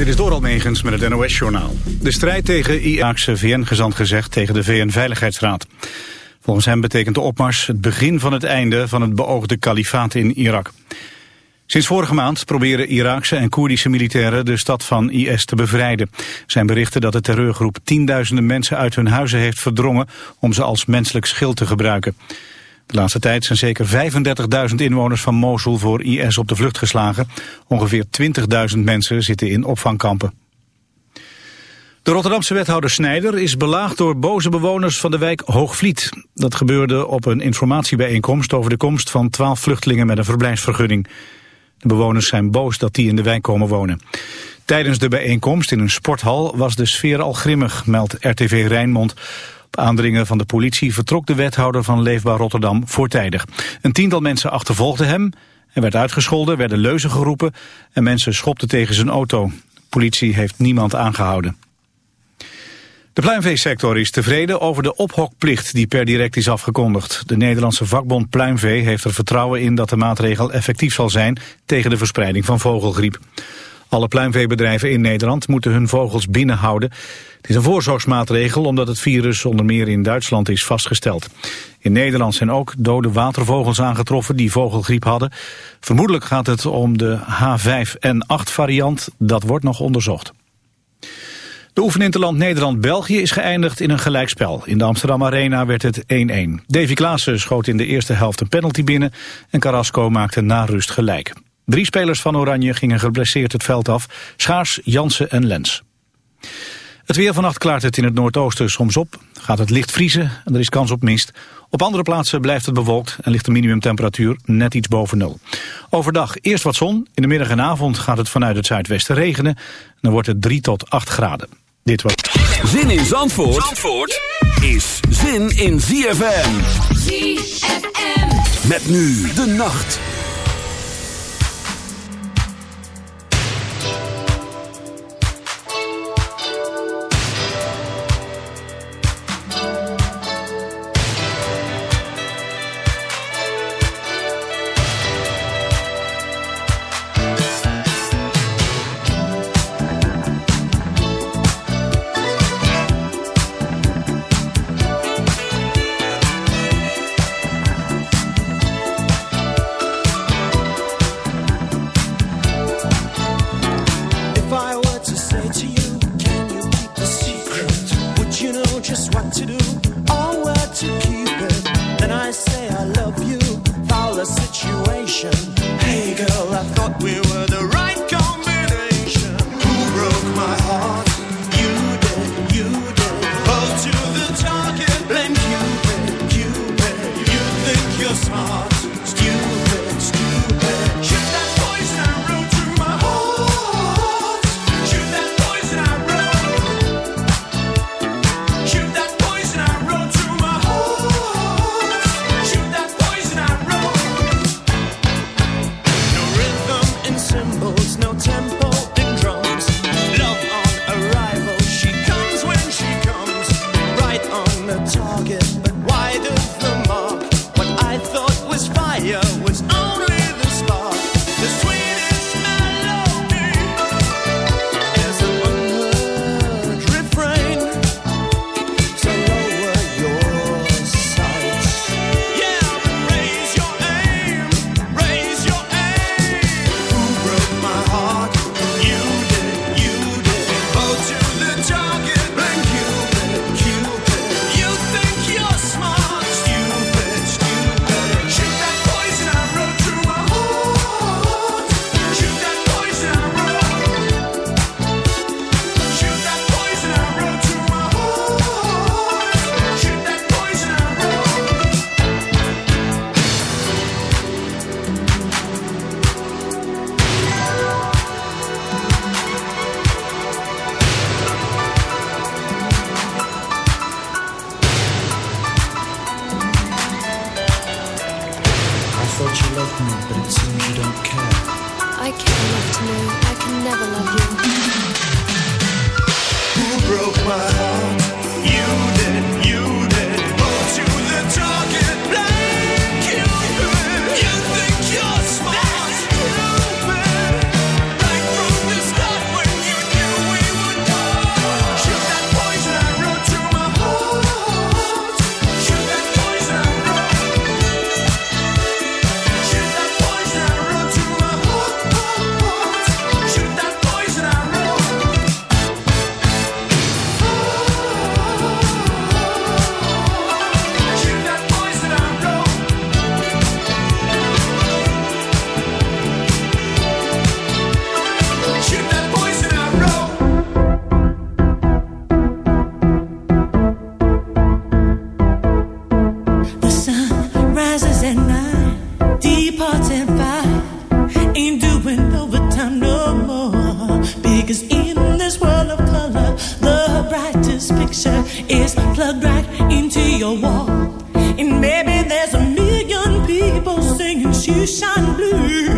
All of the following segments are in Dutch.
Dit is door Almegens met het NOS-journaal. De strijd tegen Iraakse VN-gezant gezegd tegen de VN-veiligheidsraad. Volgens hem betekent de opmars het begin van het einde van het beoogde kalifaat in Irak. Sinds vorige maand proberen Iraakse en Koerdische militairen de stad van IS te bevrijden. Zijn berichten dat de terreurgroep tienduizenden mensen uit hun huizen heeft verdrongen om ze als menselijk schild te gebruiken. De laatste tijd zijn zeker 35.000 inwoners van Mosul voor IS op de vlucht geslagen. Ongeveer 20.000 mensen zitten in opvangkampen. De Rotterdamse wethouder Snijder is belaagd door boze bewoners van de wijk Hoogvliet. Dat gebeurde op een informatiebijeenkomst over de komst van 12 vluchtelingen met een verblijfsvergunning. De bewoners zijn boos dat die in de wijk komen wonen. Tijdens de bijeenkomst in een sporthal was de sfeer al grimmig, meldt RTV Rijnmond. Op aandringen van de politie vertrok de wethouder van Leefbaar Rotterdam voortijdig. Een tiental mensen achtervolgden hem. Hij werd uitgescholden, werden leuzen geroepen en mensen schopten tegen zijn auto. Politie heeft niemand aangehouden. De pluimveesector is tevreden over de ophokplicht die per direct is afgekondigd. De Nederlandse vakbond Pluimvee heeft er vertrouwen in dat de maatregel effectief zal zijn tegen de verspreiding van vogelgriep. Alle pluimveebedrijven in Nederland moeten hun vogels binnenhouden. Het is een voorzorgsmaatregel omdat het virus onder meer in Duitsland is vastgesteld. In Nederland zijn ook dode watervogels aangetroffen die vogelgriep hadden. Vermoedelijk gaat het om de H5N8 variant, dat wordt nog onderzocht. De oefeninterland Nederland-België is geëindigd in een gelijkspel. In de Amsterdam Arena werd het 1-1. Davy Klaassen schoot in de eerste helft een penalty binnen... en Carrasco maakte na rust gelijk. Drie spelers van Oranje gingen geblesseerd het veld af. Schaars, Jansen en Lens. Het weer vannacht klaart het in het noordoosten soms op. Gaat het licht vriezen en er is kans op mist. Op andere plaatsen blijft het bewolkt en ligt de minimumtemperatuur net iets boven nul. Overdag eerst wat zon. In de middag en avond gaat het vanuit het zuidwesten regenen. Dan wordt het 3 tot 8 graden. Dit was... Zin in Zandvoort, Zandvoort is zin in ZFM. ZFM. Met nu de nacht. a wall, and maybe there's a million people singing shoeshine blues.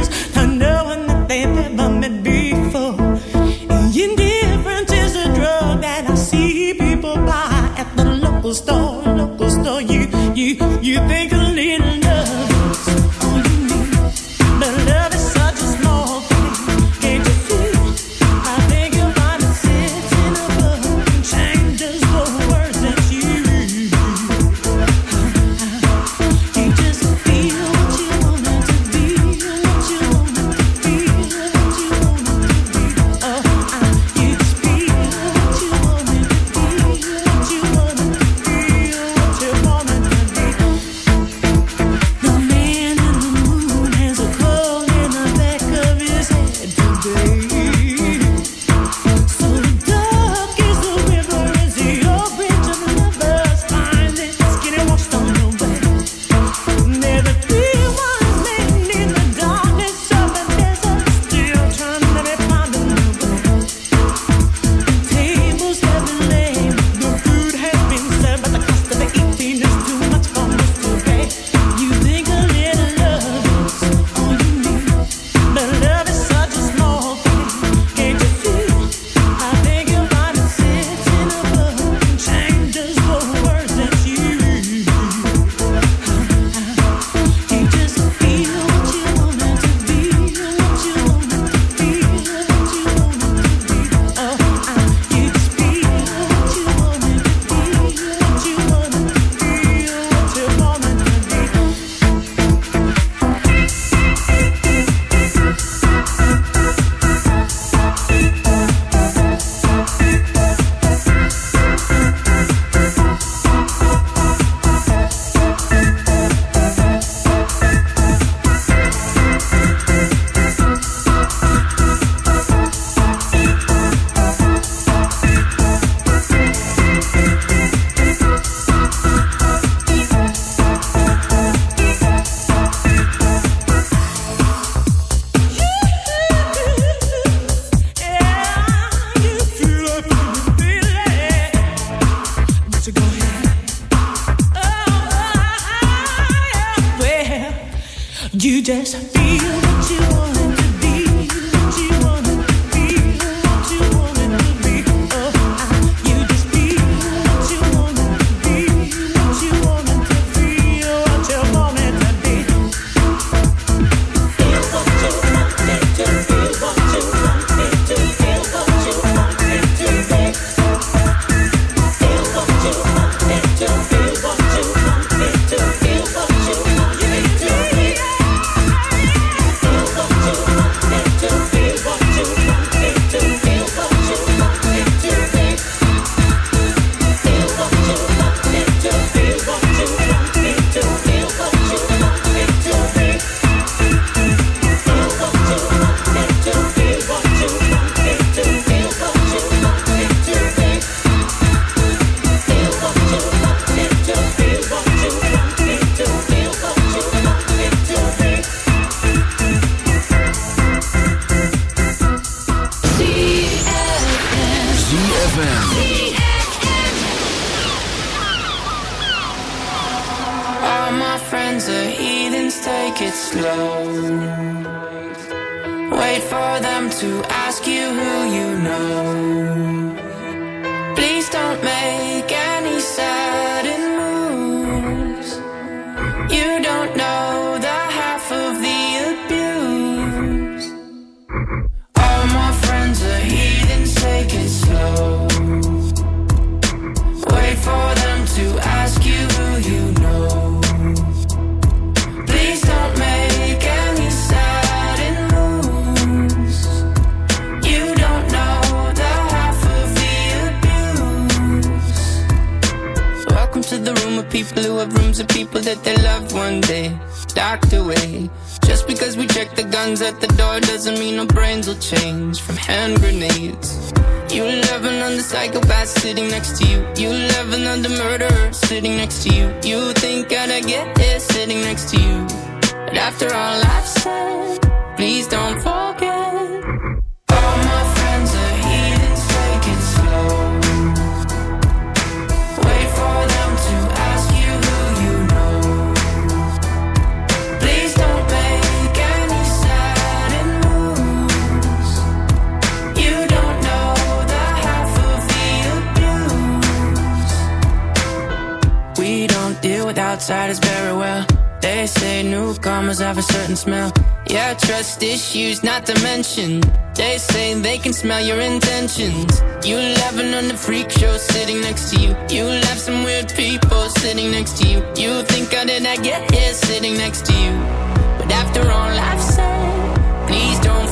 They say they can smell your intentions. You laughing on the freak show sitting next to you. You have some weird people sitting next to you. You think I did I get here sitting next to you? But after all I've said, please don't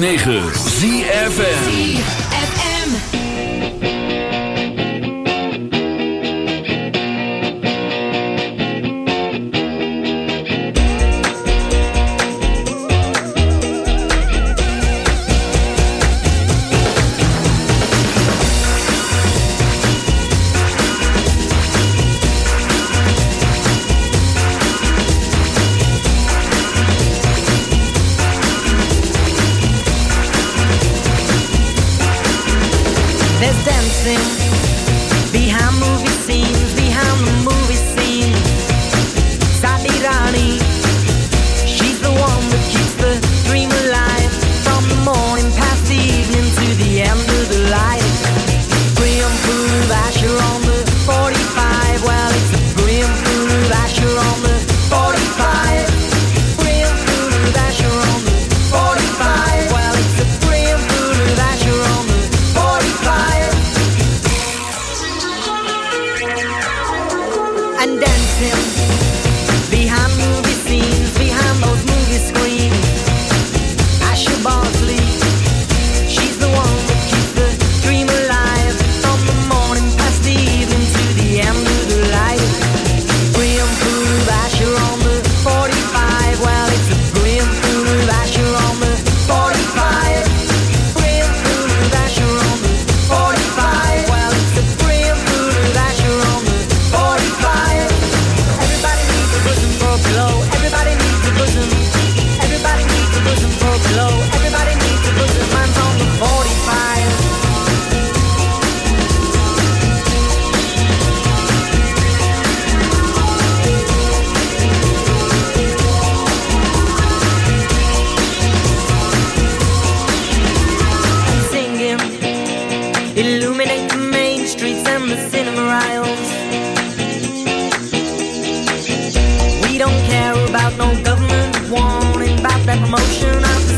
9. no government warning about that promotion.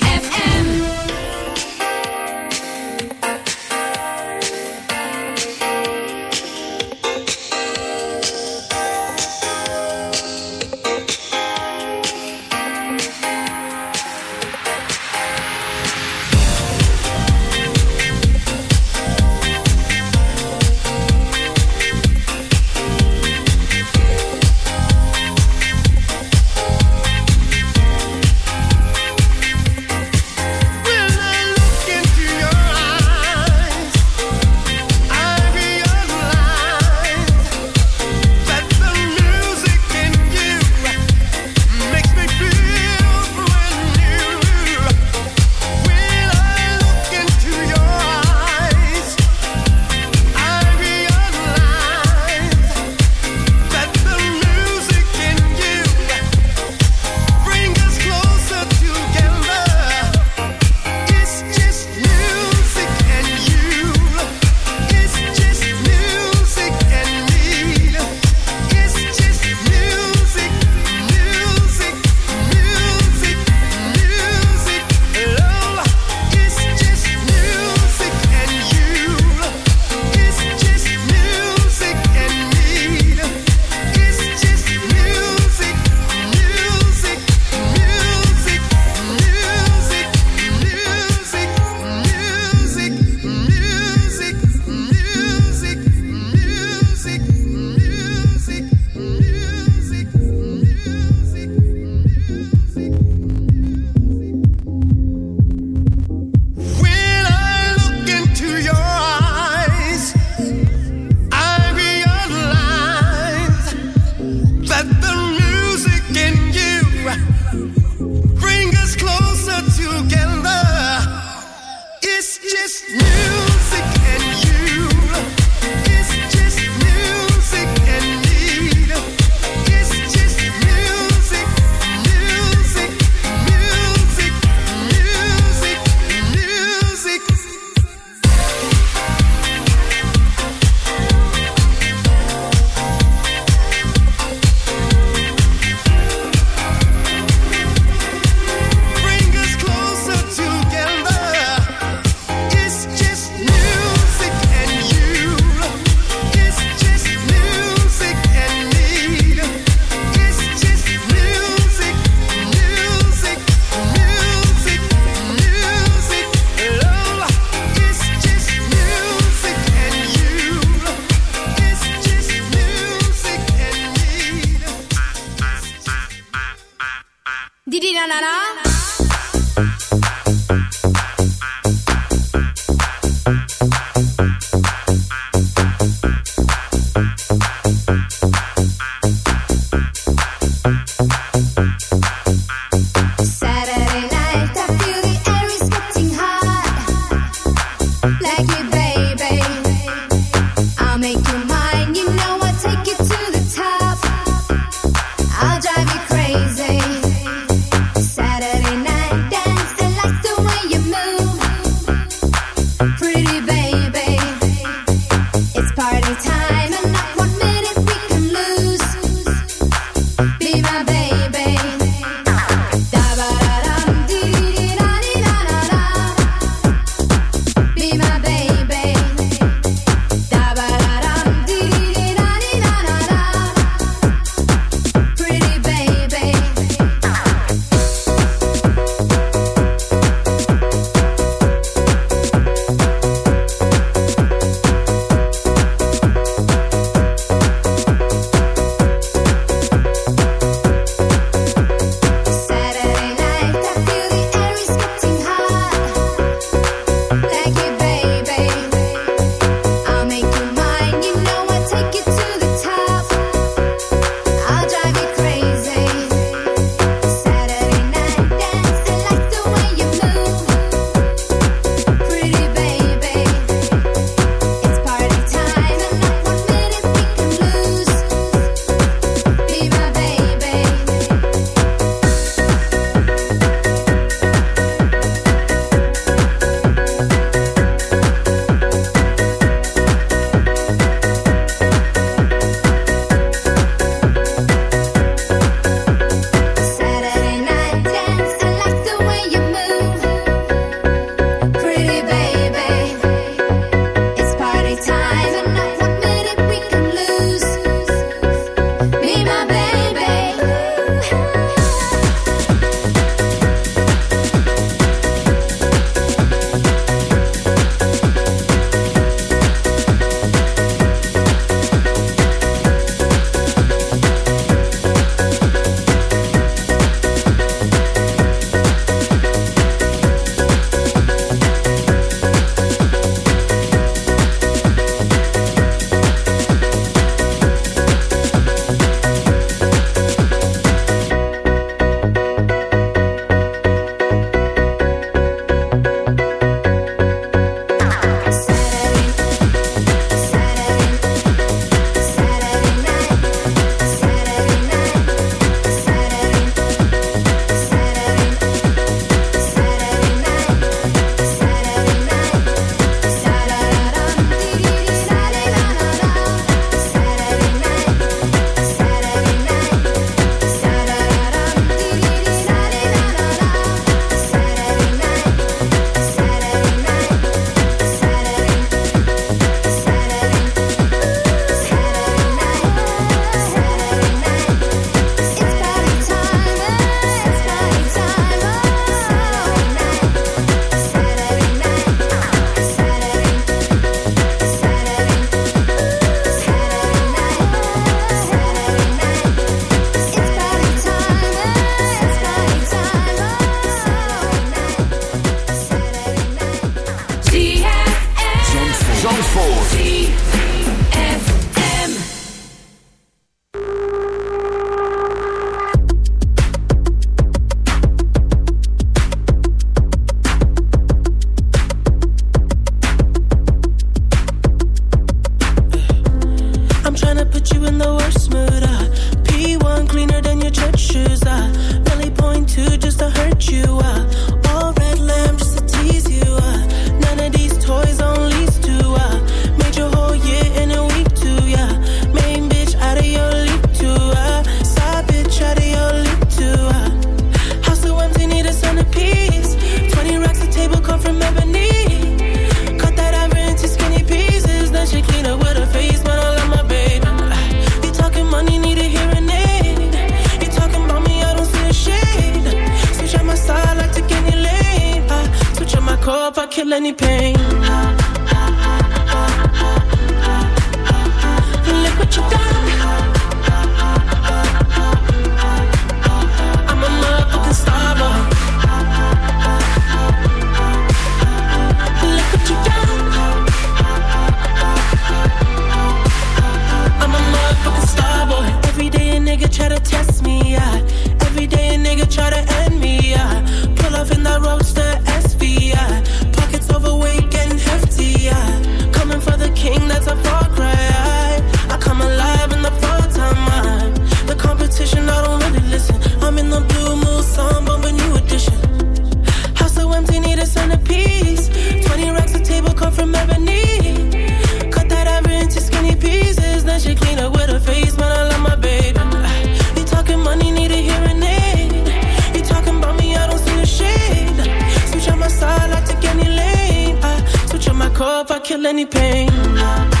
any pain.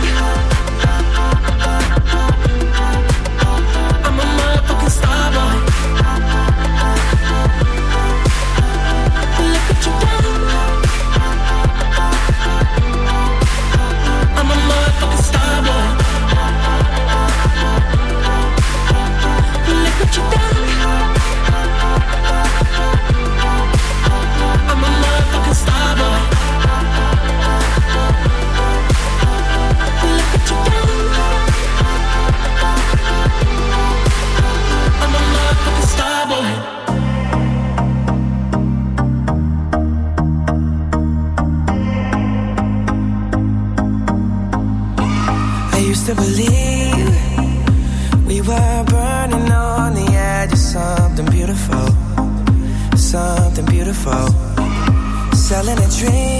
dream.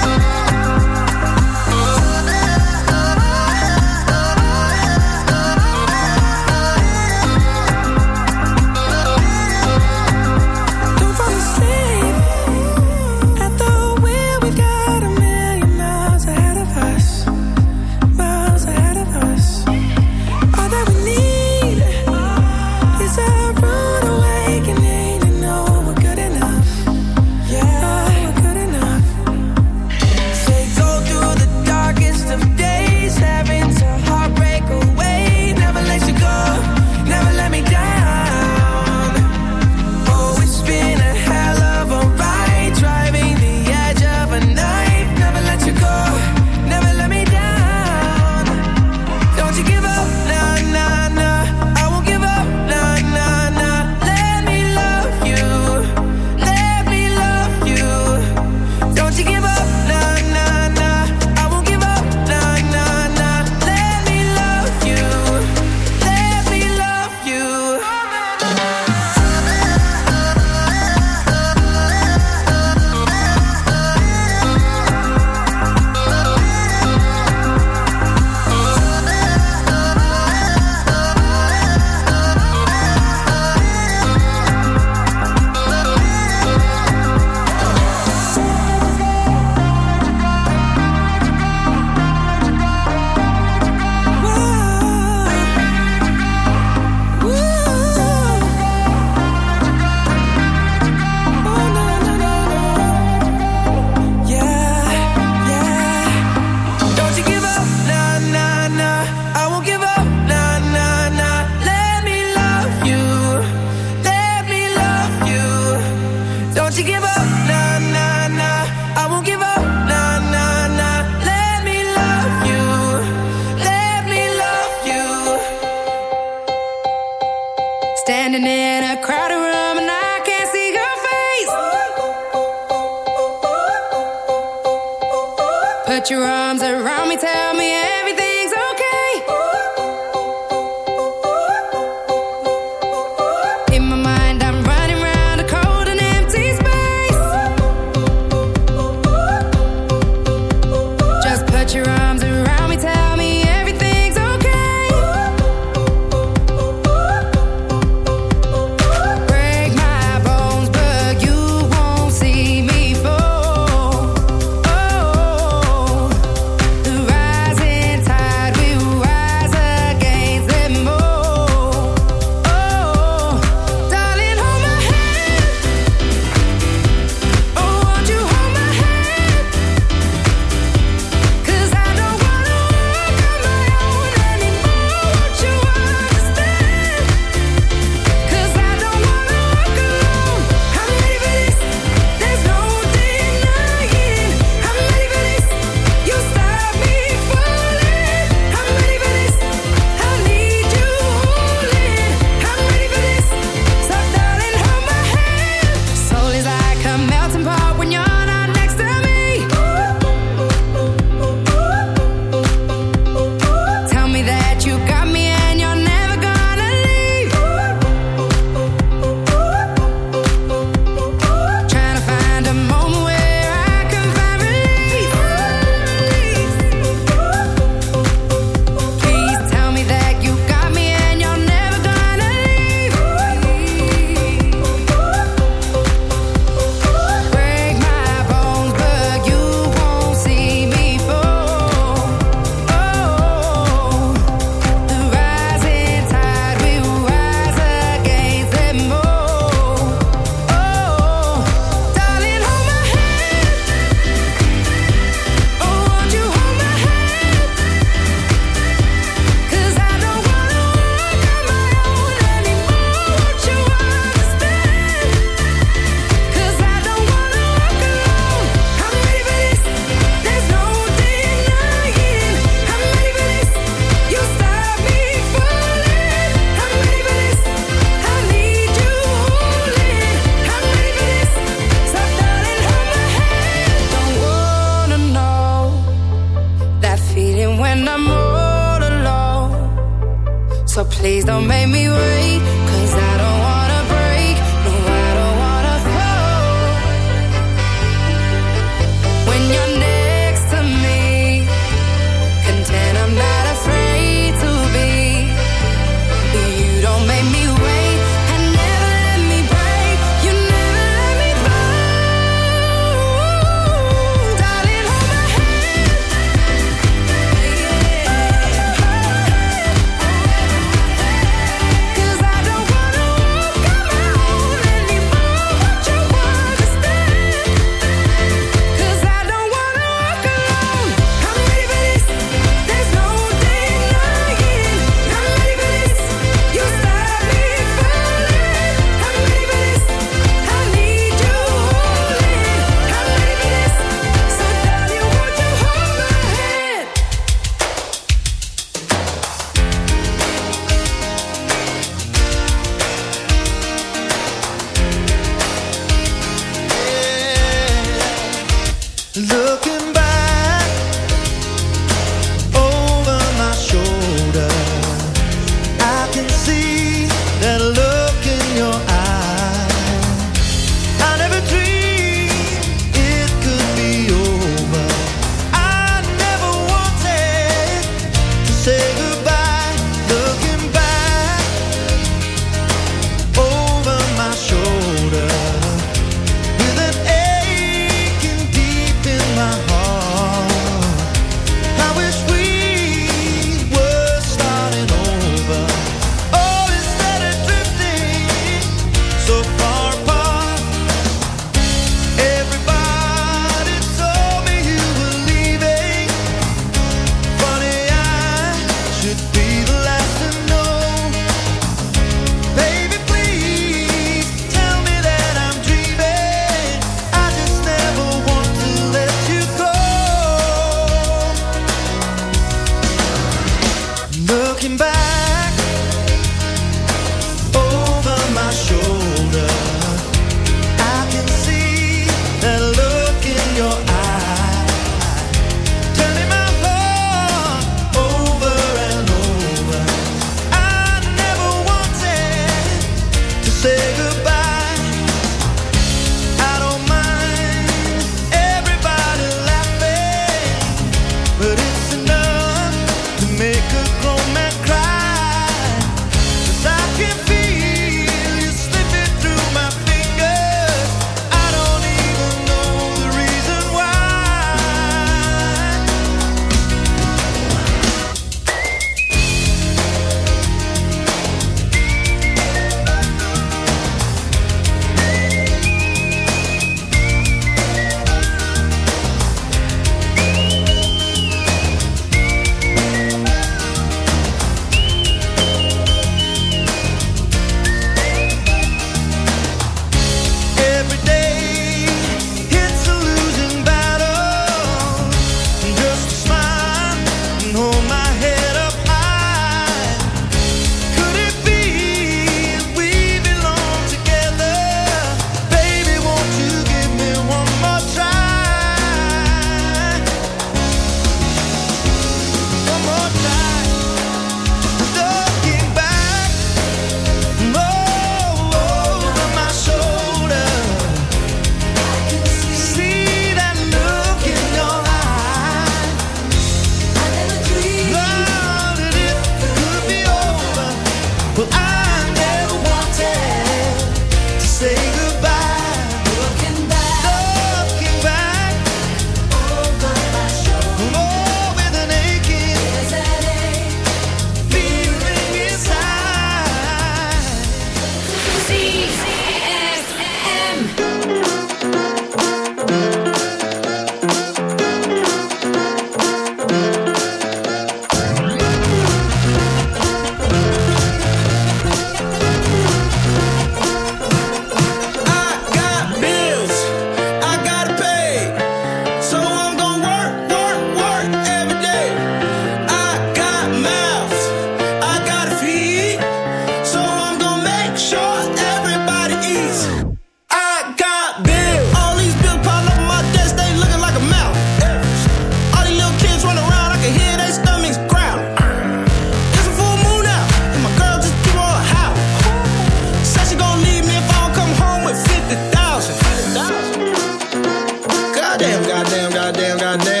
Goddamn, goddamn.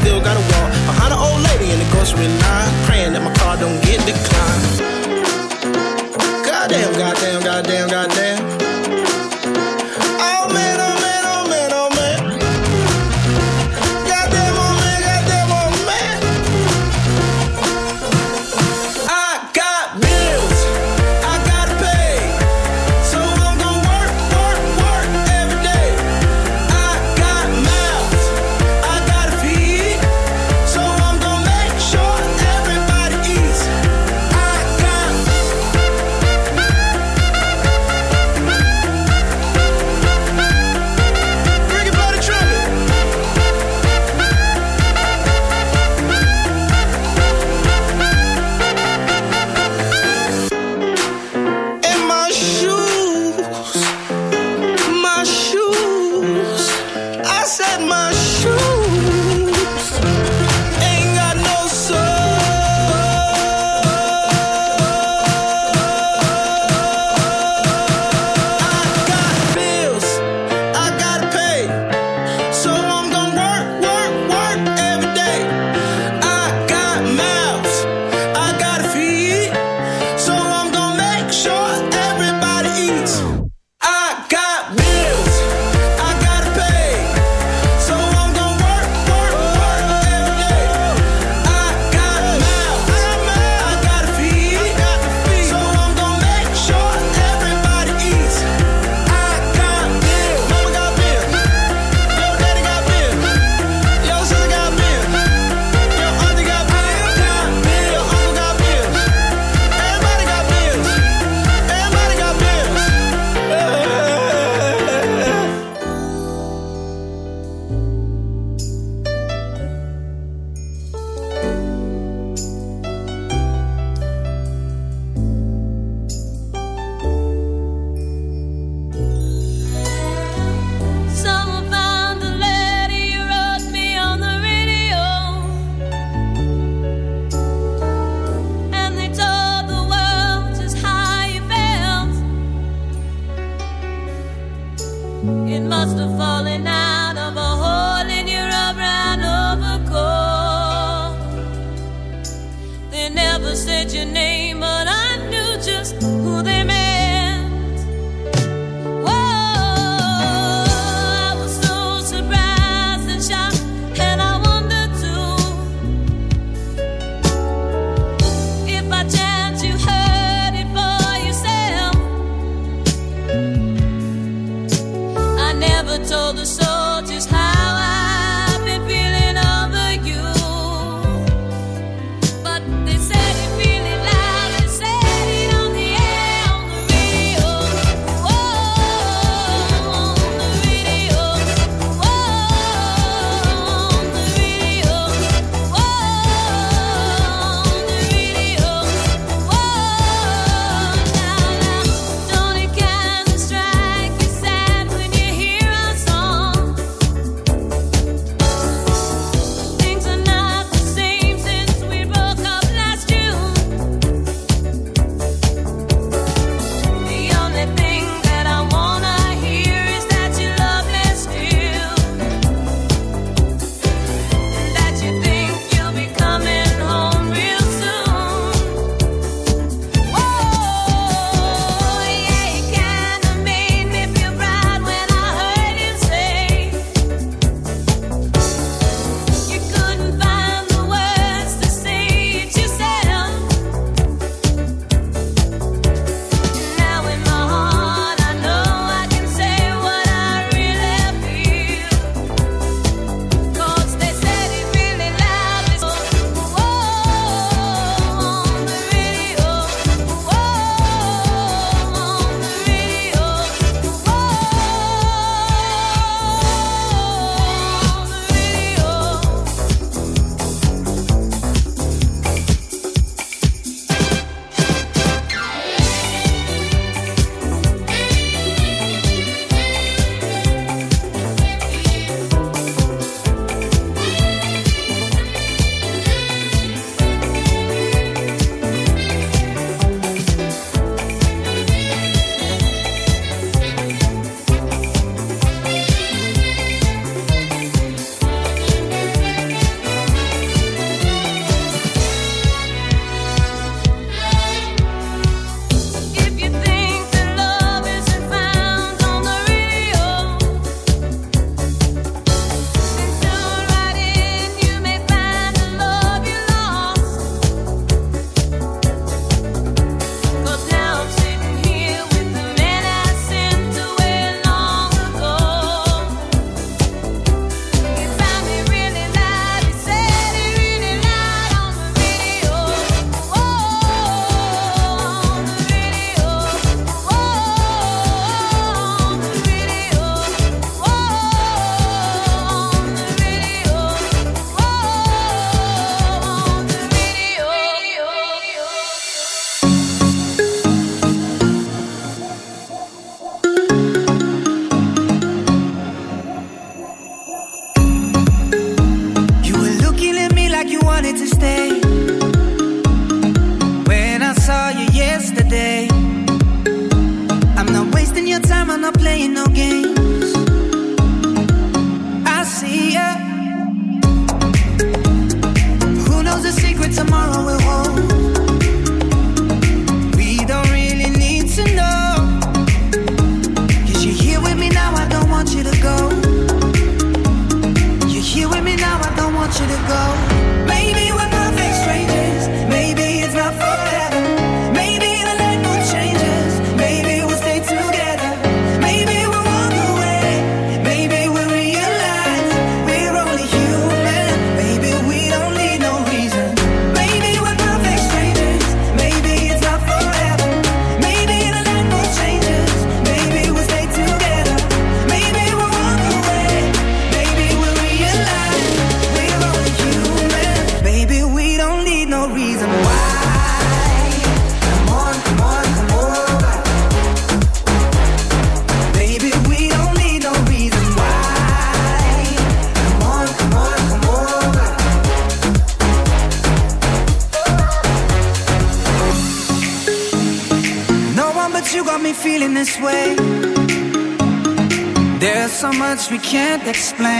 Still gotta much we can't explain.